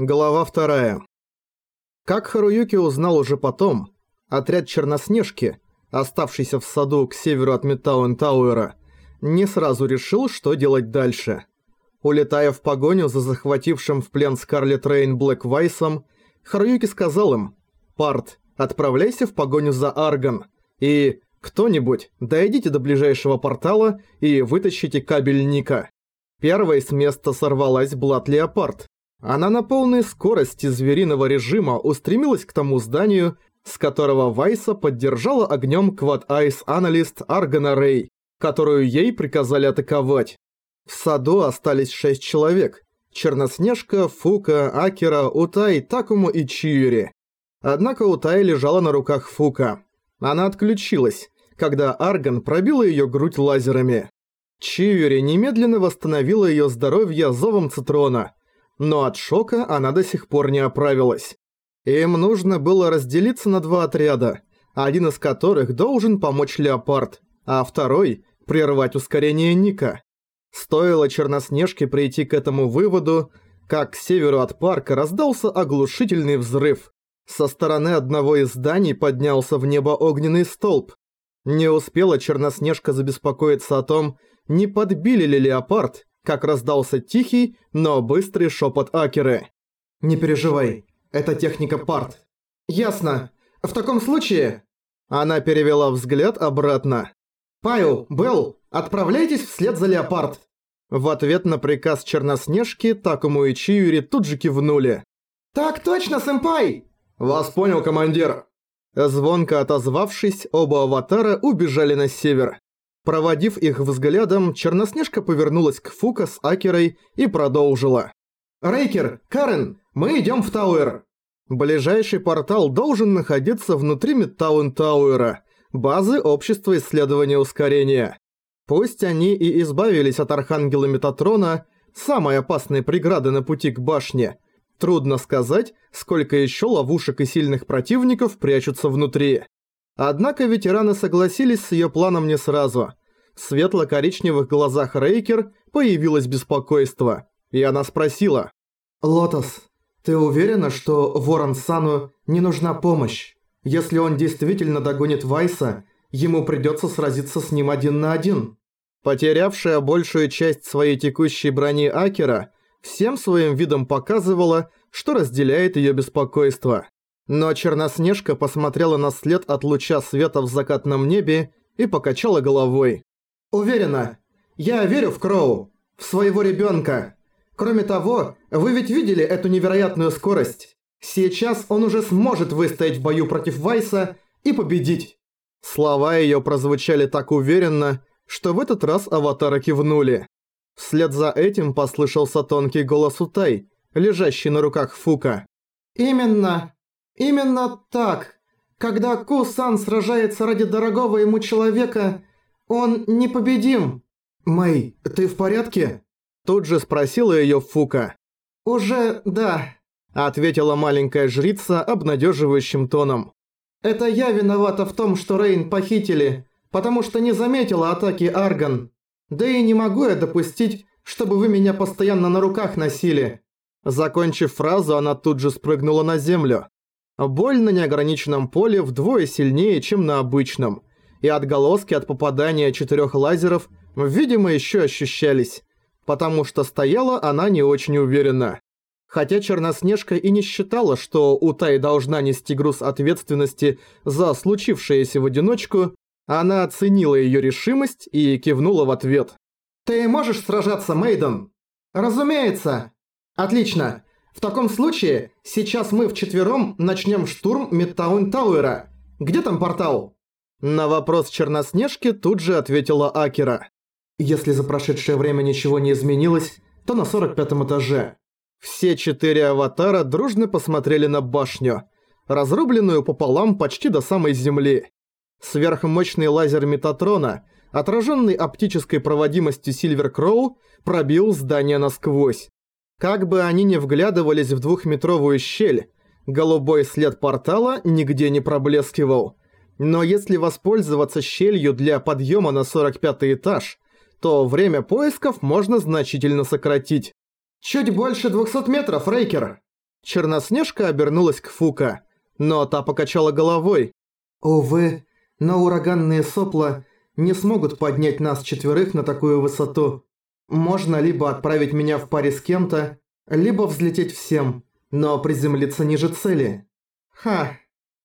Глава вторая. Как Харуюки узнал уже потом, отряд Черноснежки, оставшийся в саду к северу от Метауэн Тауэра, не сразу решил, что делать дальше. Улетая в погоню за захватившим в плен Скарлет Рейн Блэк Вайсом, Харуюки сказал им «Парт, отправляйся в погоню за Арган, и кто-нибудь дойдите до ближайшего портала и вытащите кабель Ника». Первой с места сорвалась Блад Леопард, она на полной скорости звериного режима устремилась к тому зданию, с которого Вайса поддержала огнем квад-айс-аналист Аргон Аррэй, которую ей приказали атаковать. В саду остались шесть человек – Черноснежка, Фука, Акира, Утай, Такому и Чиюри. Однако Утай лежала на руках Фуко. Она отключилась, когда Арган пробила ее грудь лазерами. Чиюри немедленно восстановила ее здоровье зовом Цитрона – но от шока она до сих пор не оправилась. Им нужно было разделиться на два отряда, один из которых должен помочь Леопард, а второй – прервать ускорение Ника. Стоило Черноснежке прийти к этому выводу, как к северу от парка раздался оглушительный взрыв. Со стороны одного из зданий поднялся в небо огненный столб. Не успела Черноснежка забеспокоиться о том, не подбили ли Леопард, как раздался тихий, но быстрый шепот Акеры. «Не переживай, это техника парт». «Ясно. В таком случае...» Она перевела взгляд обратно. «Пайл, Белл, отправляйтесь вслед за Леопард». В ответ на приказ Черноснежки Такому и Чиури тут же кивнули. «Так точно, сэмпай!» «Вас понял, командир!» Звонко отозвавшись, оба аватара убежали на север. Проводив их взглядом, Черноснежка повернулась к Фука с Акерой и продолжила. «Рейкер, Карен, мы идем в Тауэр!» Ближайший портал должен находиться внутри Мидтаун Тауэра, базы Общества Исследования Ускорения. Пусть они и избавились от Архангела Метатрона, самой опасной преграды на пути к башне, трудно сказать, сколько еще ловушек и сильных противников прячутся внутри. Однако ветераны согласились с ее планом не сразу. В светло-коричневых глазах Рейкер появилось беспокойство, и она спросила. «Лотос, ты уверена, что Ворон Сану не нужна помощь? Если он действительно догонит Вайса, ему придется сразиться с ним один на один». Потерявшая большую часть своей текущей брони Акера, всем своим видом показывала, что разделяет ее беспокойство. Но Черноснежка посмотрела на след от луча света в закатном небе и покачала головой. «Уверена. Я верю в Кроу. В своего ребенка. Кроме того, вы ведь видели эту невероятную скорость. Сейчас он уже сможет выстоять в бою против Вайса и победить». Слова ее прозвучали так уверенно, что в этот раз аватары кивнули. Вслед за этим послышался тонкий голос Утай, лежащий на руках Фука. «Именно. Именно так. Когда Ку-сан сражается ради дорогого ему человека, он непобедим. Мэй, ты в порядке? Тут же спросила её Фука. Уже да. Ответила маленькая жрица обнадеживающим тоном. Это я виновата в том, что Рейн похитили, потому что не заметила атаки Арган. Да и не могу я допустить, чтобы вы меня постоянно на руках носили. Закончив фразу, она тут же спрыгнула на землю. Боль на неограниченном поле вдвое сильнее, чем на обычном, и отголоски от попадания четырех лазеров, видимо, еще ощущались, потому что стояла она не очень уверенно. Хотя Черноснежка и не считала, что Утай должна нести груз ответственности за случившееся в одиночку, она оценила ее решимость и кивнула в ответ. «Ты можешь сражаться, Мейден?» «Разумеется!» «Отлично! В таком случае, сейчас мы вчетвером начнем штурм Мидтаун Тауэра. Где там портал?» На вопрос Черноснежки тут же ответила Акера. «Если за прошедшее время ничего не изменилось, то на 45 этаже». Все четыре аватара дружно посмотрели на башню, разрубленную пополам почти до самой земли. Сверхмощный лазер Метатрона, отраженный оптической проводимостью Сильвер Кроу, пробил здание насквозь. Как бы они ни вглядывались в двухметровую щель, голубой след портала нигде не проблескивал. Но если воспользоваться щелью для подъема на 45 этаж, то время поисков можно значительно сократить. «Чуть больше 200 метров, Рейкер!» Черноснежка обернулась к Фука, но та покачала головой. «Увы, но ураганные сопла не смогут поднять нас четверых на такую высоту. Можно либо отправить меня в паре с кем-то, либо взлететь всем, но приземлиться ниже цели». «Ха».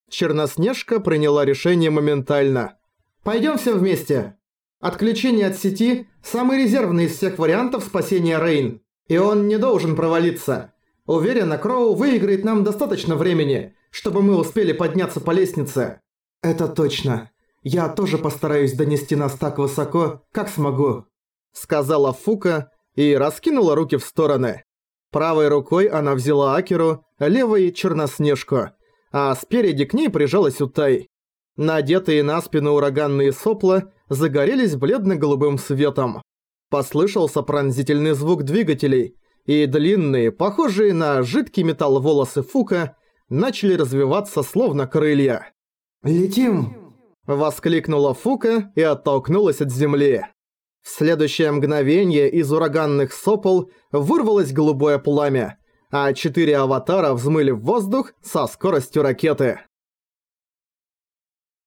Черноснежка приняла решение моментально. «Пойдем все вместе. Отключение от сети – самый резервный из всех вариантов спасения Рейн, и он не должен провалиться. Уверена, Кроу выиграет нам достаточно времени, чтобы мы успели подняться по лестнице». «Это точно. Я тоже постараюсь донести нас так высоко, как смогу», — сказала Фука и раскинула руки в стороны. Правой рукой она взяла Акеру, левой — Черноснежку, а спереди к ней прижалась Утай. Надетые на спину ураганные сопла загорелись бледно-голубым светом. Послышался пронзительный звук двигателей, и длинные, похожие на жидкий металл волосы Фука, начали развиваться словно крылья. «Летим!» – воскликнула Фука и оттолкнулась от земли. В следующее мгновение из ураганных сопол вырвалось голубое пламя, а четыре аватара взмыли в воздух со скоростью ракеты.